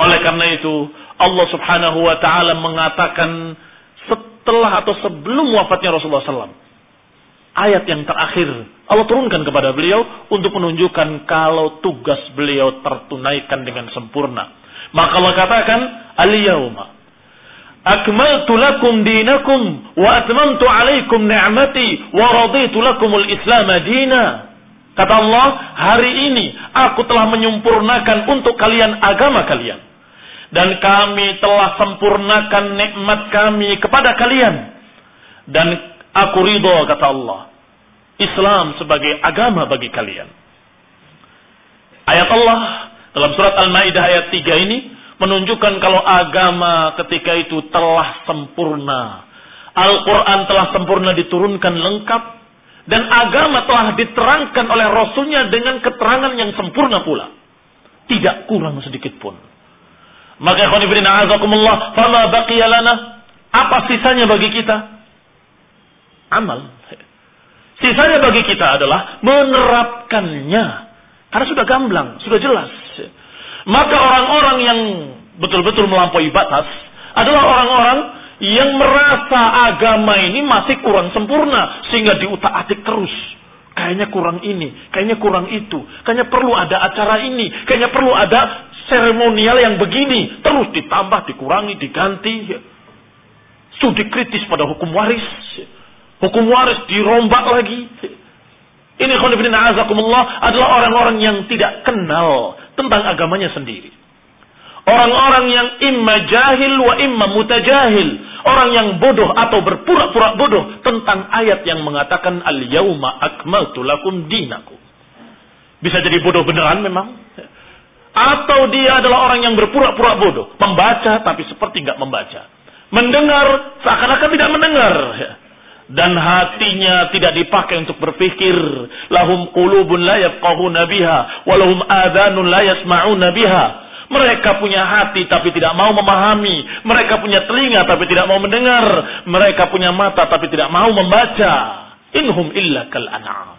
Oleh karena itu Allah Subhanahu wa taala mengatakan setelah atau sebelum wafatnya Rasulullah SAW ayat yang terakhir Allah turunkan kepada beliau untuk menunjukkan kalau tugas beliau tertunaikan dengan sempurna. Maka Allah katakan, "Al-yauma akmaltu lakum dinakum wa atmamtu alaikum ni'mati wa raditu lakumul Islam dina." Kata Allah, hari ini aku telah menyempurnakan untuk kalian agama kalian. Dan kami telah sempurnakan nikmat kami kepada kalian. Dan aku ridho kata Allah Islam sebagai agama bagi kalian. Ayat Allah dalam surat Al-Maidah ayat 3 ini menunjukkan kalau agama ketika itu telah sempurna. Al-Quran telah sempurna diturunkan lengkap. Dan agama telah diterangkan oleh Rasulnya dengan keterangan yang sempurna pula. Tidak kurang sedikit pun. Maka ikhwan azakumullah, fama baqiyalana, apa sisanya bagi kita? Amal. Sisanya bagi kita adalah menerapkannya. Karena sudah gamblang, sudah jelas. Maka orang-orang yang betul-betul melampaui batas adalah orang-orang yang merasa agama ini masih kurang sempurna sehingga diutak-atik terus. Kayaknya kurang ini, kayaknya kurang itu, kayaknya perlu ada acara ini, kayaknya perlu ada seremonial yang begini, terus ditambah, dikurangi, diganti. Studi kritis pada hukum waris Hukum waris dirombak lagi. Ini khonibina azakumullah adalah orang-orang yang tidak kenal tentang agamanya sendiri. Orang-orang yang imma jahil wa imma mutajahil. orang yang bodoh atau berpura-pura bodoh tentang ayat yang mengatakan al-yauma akmaltu lakum dinakum. Bisa jadi bodoh beneran memang. Atau dia adalah orang yang berpura-pura bodoh. Membaca tapi seperti nggak membaca. Mendengar seakan-akan tidak mendengar. Dan hatinya tidak dipakai untuk berpikir. Lahum qulubun la yafqahuna biha. Walahum adhanun la yasma'una biha. Mereka punya hati tapi tidak mau memahami. Mereka punya telinga tapi tidak mau mendengar. Mereka punya mata tapi tidak mau membaca. Inhum illa kal an'am.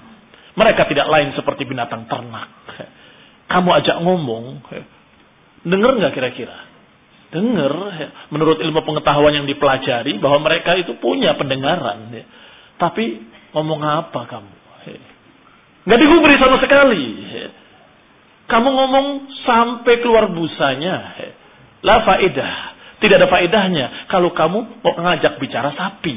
Mereka tidak lain seperti binatang ternak. Kamu ajak ngomong, dengar nggak kira-kira? Dengar, menurut ilmu pengetahuan yang dipelajari bahwa mereka itu punya pendengaran. Tapi ngomong apa kamu? Nggak digubri sama sekali. Kamu ngomong sampai keluar busanya. La faedah. Tidak ada faedahnya. Kalau kamu mau ngajak bicara sapi.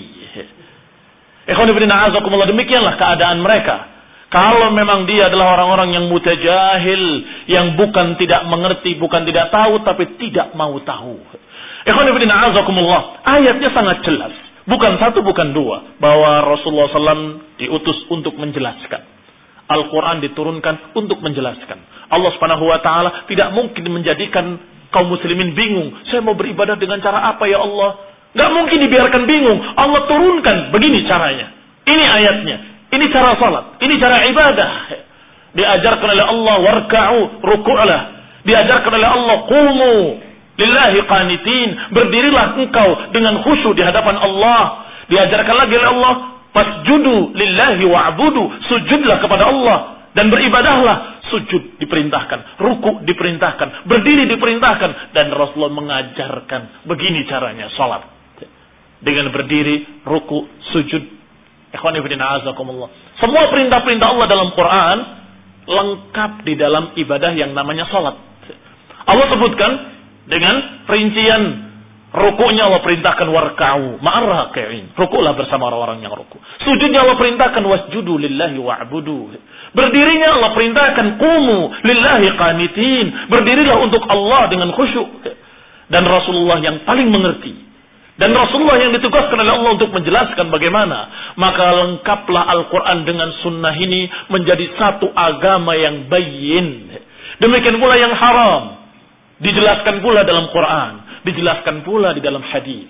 Demikianlah keadaan mereka. Kalau memang dia adalah orang-orang yang mutajahil, yang bukan tidak mengerti, bukan tidak tahu, tapi tidak mau tahu. Ayatnya sangat jelas. Bukan satu, bukan dua. Bahwa Rasulullah SAW diutus untuk menjelaskan. Al-Quran diturunkan untuk menjelaskan. Allah Subhanahu Wa Taala tidak mungkin menjadikan kaum muslimin bingung. Saya mau beribadah dengan cara apa ya Allah? Gak mungkin dibiarkan bingung. Allah turunkan begini caranya. Ini ayatnya. Ini cara salat, ini cara ibadah. Diajarkan oleh Allah warka'u ruku'lah. Diajarkan oleh Allah qumu lillahi qanitin. Berdirilah engkau dengan khusyuk di hadapan Allah. Diajarkan lagi oleh Allah fasjudu lillahi wa'budu. Sujudlah kepada Allah dan beribadahlah. Sujud diperintahkan, ruku diperintahkan, berdiri diperintahkan dan Rasulullah mengajarkan begini caranya salat. Dengan berdiri, ruku, sujud, semua perintah-perintah Allah dalam Quran lengkap di dalam ibadah yang namanya salat. Allah sebutkan dengan perincian rukuknya Allah perintahkan warka'u ma'ar Rukuklah bersama orang-orang yang ruku. Sujudnya Allah perintahkan wasjudu lillahi wa'budu. Berdirinya Allah perintahkan qumu lillahi qanitin. Berdirilah untuk Allah dengan khusyuk. Dan Rasulullah yang paling mengerti dan Rasulullah yang ditugaskan oleh Allah untuk menjelaskan bagaimana. Maka lengkaplah Al-Quran dengan sunnah ini menjadi satu agama yang bayin. Demikian pula yang haram. Dijelaskan pula dalam Quran. Dijelaskan pula di dalam hadis.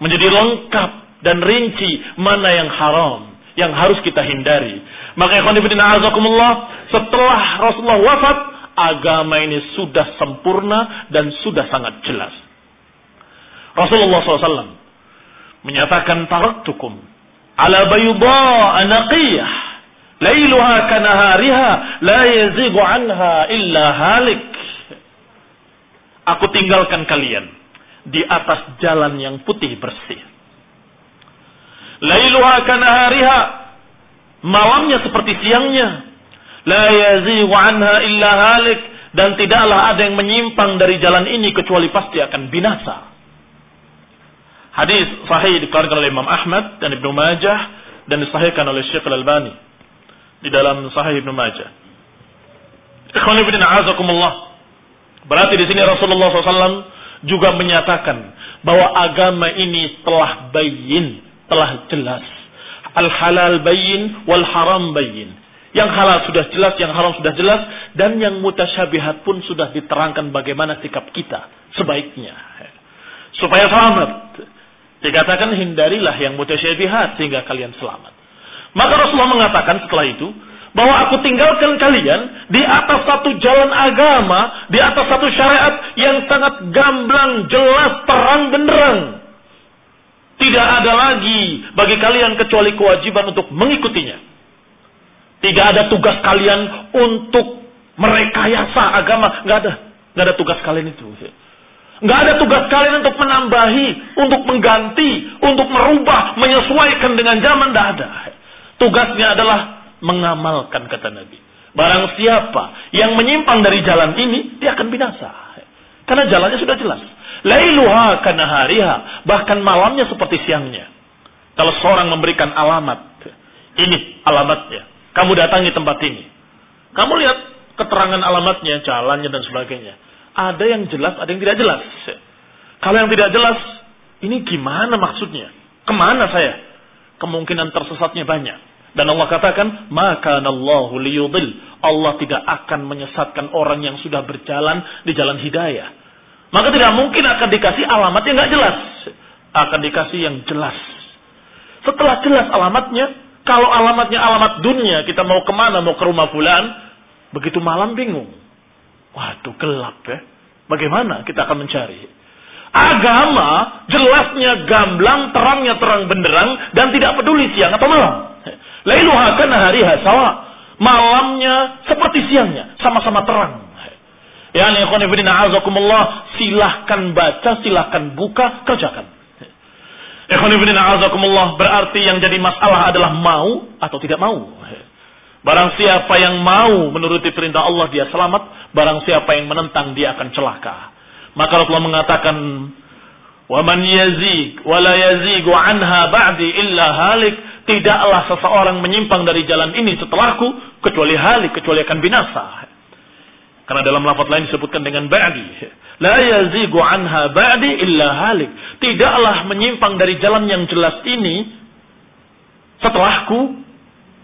Menjadi lengkap dan rinci mana yang haram. Yang harus kita hindari. Maka azakumullah setelah Rasulullah wafat. Agama ini sudah sempurna dan sudah sangat jelas. Rasulullah SAW menyatakan taraktukum ala bayda anaqiyah lailuha kanahariha la yazigu anha illa halik. Aku tinggalkan kalian di atas jalan yang putih bersih. Lailuha kanahariha malamnya seperti siangnya. La yazigu anha illa halik. Dan tidaklah ada yang menyimpang dari jalan ini kecuali pasti akan binasa Hadis sahih dikeluarkan oleh Imam Ahmad dan Ibnu Majah dan disahihkan oleh Syekh Al-Albani di dalam Sahih Ibnu Majah. Ikhwan ibn a'azakumullah. Berarti di sini Rasulullah SAW juga menyatakan bahwa agama ini telah bayin, telah jelas. Al-halal bayin wal haram bayin. Yang halal sudah jelas, yang haram sudah jelas, dan yang mutasyabihat pun sudah diterangkan bagaimana sikap kita sebaiknya. Supaya selamat. Dikatakan hindarilah yang mutasyabihat sehingga kalian selamat. Maka Rasulullah mengatakan setelah itu bahwa aku tinggalkan kalian di atas satu jalan agama, di atas satu syariat yang sangat gamblang, jelas, terang benderang. Tidak ada lagi bagi kalian kecuali kewajiban untuk mengikutinya. Tidak ada tugas kalian untuk merekayasa agama, nggak ada, nggak ada tugas kalian itu. Nggak ada tugas kalian untuk menambahi, untuk mengganti, untuk merubah, menyesuaikan dengan zaman. Tidak ada. Tugasnya adalah mengamalkan kata Nabi. Barang siapa yang menyimpang dari jalan ini, dia akan binasa. Karena jalannya sudah jelas. Lailuha kanahariha. Bahkan malamnya seperti siangnya. Kalau seorang memberikan alamat. Ini alamatnya. Kamu datangi tempat ini. Kamu lihat keterangan alamatnya, jalannya dan sebagainya ada yang jelas, ada yang tidak jelas. Kalau yang tidak jelas, Ini gimana maksudnya? Ke mana saya? Kemungkinan tersesatnya banyak. Dan Allah katakan, maka Allahu liyudil. Allah tidak akan menyesatkan orang yang sudah berjalan di jalan hidayah. Maka tidak mungkin akan dikasih alamat yang nggak jelas. Akan dikasih yang jelas. Setelah jelas alamatnya, kalau alamatnya alamat dunia, kita mau ke mana, mau ke rumah bulan, begitu malam bingung. Waduh gelap ya. Bagaimana kita akan mencari? Agama jelasnya gamblang, terangnya terang benderang, dan tidak peduli siang atau malam. Lailuha kana hariha sawa. Malamnya seperti siangnya, sama-sama terang. Ya ikhwanifidina azakumullah, silahkan baca, silahkan buka, kerjakan. Ikhwanifidina azakumullah, berarti yang jadi masalah adalah mau atau tidak mau. Barang siapa yang mau menuruti perintah Allah dia selamat, barang siapa yang menentang dia akan celaka. Maka Rasulullah mengatakan, "Wa man yazig wa la yazigu anha ba'di illa halik." Tidaklah seseorang menyimpang dari jalan ini setelahku kecuali halik, kecuali akan binasa. Karena dalam lafaz lain disebutkan dengan ba'di. La yazigu anha ba'di illa halik. Tidaklah menyimpang dari jalan yang jelas ini setelahku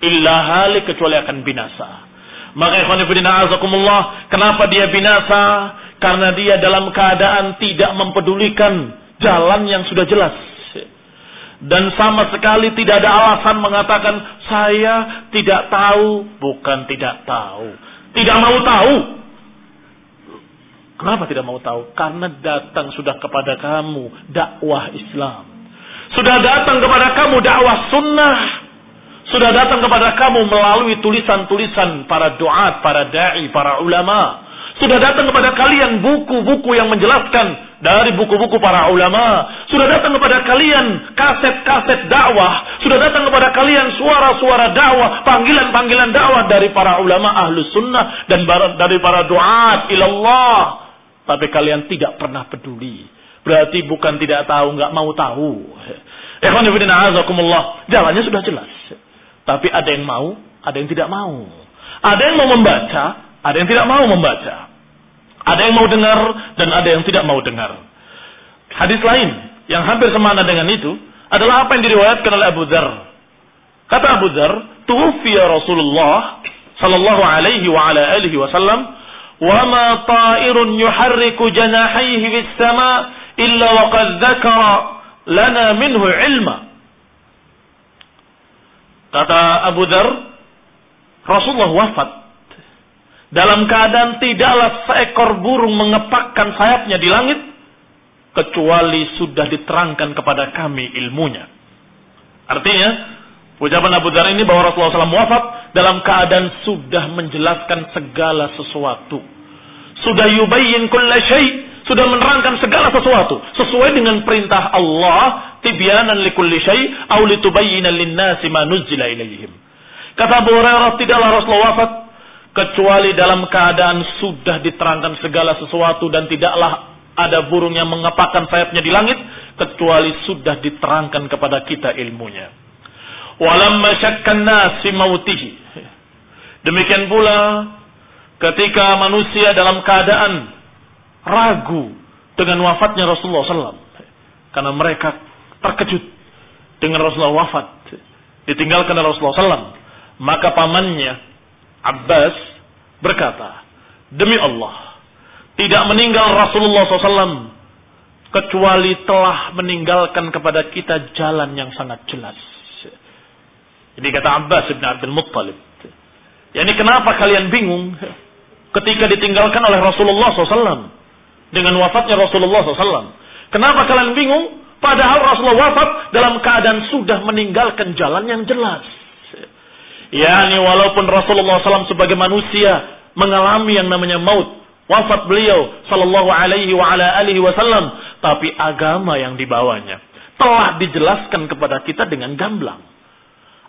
illa halik kecuali akan binasa. Maka ikhwan azakumullah, kenapa dia binasa? Karena dia dalam keadaan tidak mempedulikan jalan yang sudah jelas dan sama sekali tidak ada alasan mengatakan saya tidak tahu, bukan tidak tahu. Tidak mau tahu. Kenapa tidak mau tahu? Karena datang sudah kepada kamu dakwah Islam. Sudah datang kepada kamu dakwah sunnah. Sudah datang kepada kamu melalui tulisan-tulisan para doa, para da'i, para ulama. Sudah datang kepada kalian buku-buku yang menjelaskan dari buku-buku para ulama. Sudah datang kepada kalian kaset-kaset dakwah. Sudah datang kepada kalian suara-suara dakwah, panggilan-panggilan dakwah dari para ulama ahlu sunnah dan dari para duat ilallah. Tapi kalian tidak pernah peduli. Berarti bukan tidak tahu, nggak mau tahu. Ikhwan Jalannya sudah jelas. Tapi ada yang mau, ada yang tidak mau. Ada yang mau membaca, ada yang tidak mau membaca. Ada yang mau dengar dan ada yang tidak mau dengar. Hadis lain yang hampir semana dengan itu adalah apa yang diriwayatkan oleh Abu Dzar. Kata Abu Dzar, "Tuwfiya Rasulullah sallallahu alaihi wa ala alihi wasallam wa ma ta'irun yuharriku janahihi fis sama illa wa qad lana minhu ilma." Kata Abu Dzar, Rasulullah wafat dalam keadaan tidaklah seekor burung mengepakkan sayapnya di langit kecuali sudah diterangkan kepada kami ilmunya. Artinya, ucapan Abu Dhar ini bahwa Rasulullah SAW wafat dalam keadaan sudah menjelaskan segala sesuatu. Sudah yubayyin kulla syai' sudah menerangkan segala sesuatu sesuai dengan perintah Allah tibyanan likulli syai' au litubayyana lin-nasi ma nuzila ilaihim. Kata Abu Hurairah tidaklah Rasulullah wafat kecuali dalam keadaan sudah diterangkan segala sesuatu dan tidaklah ada burung yang mengepakkan sayapnya di langit kecuali sudah diterangkan kepada kita ilmunya. Walamma syakkan nasi mautihi. Demikian pula ketika manusia dalam keadaan ragu dengan wafatnya Rasulullah SAW. Karena mereka terkejut dengan Rasulullah wafat. Ditinggalkan oleh Rasulullah SAW. Maka pamannya Abbas berkata, Demi Allah, tidak meninggal Rasulullah SAW kecuali telah meninggalkan kepada kita jalan yang sangat jelas. Ini kata Abbas bin Abdul Muttalib. Ya ini kenapa kalian bingung ketika ditinggalkan oleh Rasulullah SAW dengan wafatnya Rasulullah SAW? Kenapa kalian bingung? Padahal Rasulullah wafat dalam keadaan sudah meninggalkan jalan yang jelas yakni walaupun Rasulullah SAW sebagai manusia mengalami yang namanya maut, wafat beliau sallallahu alaihi wa ala alihi wasallam, tapi agama yang dibawanya telah dijelaskan kepada kita dengan gamblang.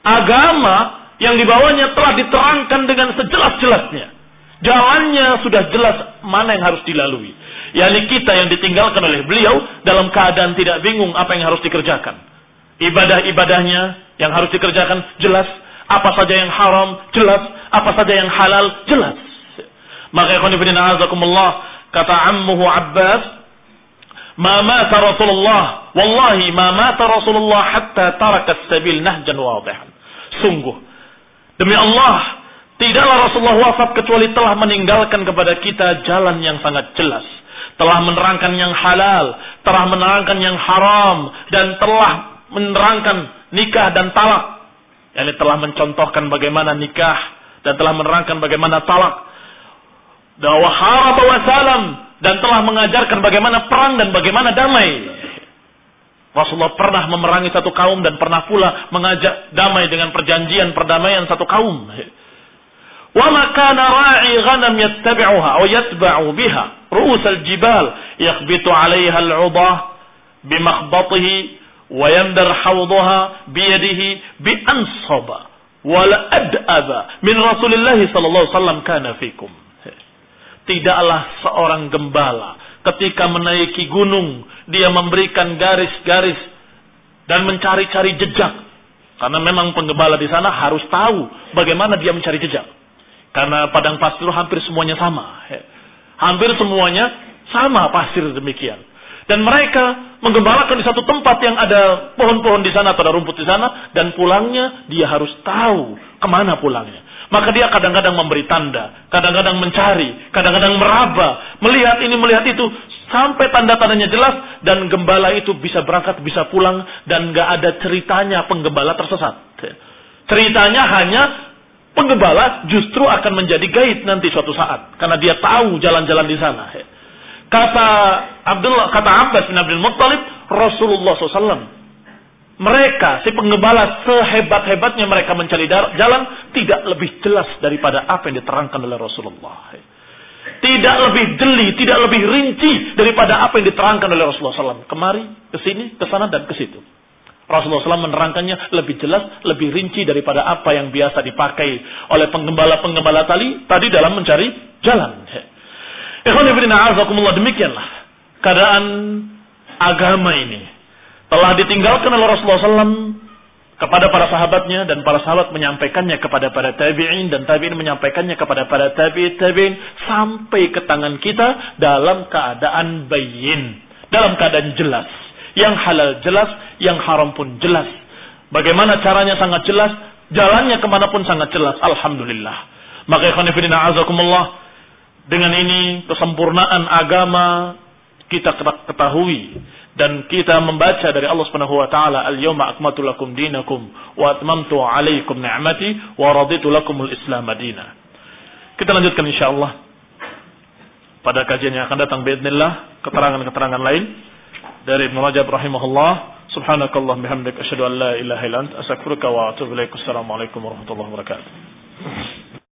Agama yang dibawanya telah diterangkan dengan sejelas-jelasnya. Jalannya sudah jelas mana yang harus dilalui. Yakni kita yang ditinggalkan oleh beliau dalam keadaan tidak bingung apa yang harus dikerjakan. Ibadah-ibadahnya yang harus dikerjakan jelas apa saja yang haram, jelas. Apa saja yang halal, jelas. Maka ikhwan azakumullah, kata ammuhu Abbas, Ma mata Rasulullah, wallahi ma mata Rasulullah hatta taraka as-sabil nahjan wadihan. Sungguh demi Allah, tidaklah Rasulullah wafat kecuali telah meninggalkan kepada kita jalan yang sangat jelas. Telah menerangkan yang halal, telah menerangkan yang haram, dan telah menerangkan nikah dan talak. Yani telah mencontohkan bagaimana nikah dan telah menerangkan bagaimana talak. Dakwah salam dan telah mengajarkan bagaimana perang dan bagaimana damai. Rasulullah pernah memerangi satu kaum dan pernah pula mengajak damai dengan perjanjian perdamaian satu kaum. Ghanam yattabi'uha aw yatba'u biha ru'us al-jibal yakhbitu 'alayha al-'udah bimakhbatihi wa yandar hawdaha biyadihi bi ansaba wala ad'aba min Rasulillah sallallahu alaihi wasallam kana fikum. Tidaklah seorang gembala ketika menaiki gunung dia memberikan garis-garis dan mencari-cari jejak. Karena memang penggembala di sana harus tahu bagaimana dia mencari jejak. Karena padang pasir hampir semuanya sama. Hampir semuanya sama pasir demikian. Dan mereka menggembalakan di satu tempat yang ada pohon-pohon di sana atau ada rumput di sana. Dan pulangnya dia harus tahu ke mana pulangnya. Maka dia kadang-kadang memberi tanda, kadang-kadang mencari, kadang-kadang meraba, melihat ini, melihat itu, sampai tanda-tandanya jelas dan gembala itu bisa berangkat, bisa pulang dan gak ada ceritanya penggembala tersesat. Ceritanya hanya penggembala justru akan menjadi gaib nanti suatu saat karena dia tahu jalan-jalan di sana. Kata Abdullah, kata Abbas bin Abdul Muttalib, Rasulullah SAW. Mereka, si penggembala sehebat-hebatnya mereka mencari jalan, tidak lebih jelas daripada apa yang diterangkan oleh Rasulullah. Tidak lebih jeli, tidak lebih rinci daripada apa yang diterangkan oleh Rasulullah SAW. Kemari, ke sini, ke sana, dan ke situ. Rasulullah SAW menerangkannya lebih jelas, lebih rinci daripada apa yang biasa dipakai oleh penggembala-penggembala tadi, tadi dalam mencari jalan. Ikhwan ibn a'azakumullah demikianlah keadaan agama ini telah ditinggalkan oleh Rasulullah SAW kepada para sahabatnya dan para sahabat menyampaikannya kepada para tabi'in dan tabi'in menyampaikannya kepada para tabi'in tabi'in sampai ke tangan kita dalam keadaan bayin, dalam keadaan jelas. Yang halal jelas, yang haram pun jelas. Bagaimana caranya sangat jelas, jalannya kemanapun sangat jelas. Alhamdulillah. Maka ikhwan azakumullah, dengan ini kesempurnaan agama kita ketahui dan kita membaca dari Allah Subhanahu wa taala al-yauma akmaltu lakum dinakum wa atmamtu alaikum ni'mati wa raditu lakumul islam madina. Kita lanjutkan insyaallah pada kajian yang akan datang باذنillah keterangan-keterangan lain Dari Ibnu Rajab rahimahullah subhanakallah bihamdika asyhadu an la ilaha illa anta wa atubu alaikum warahmatullahi wabarakatuh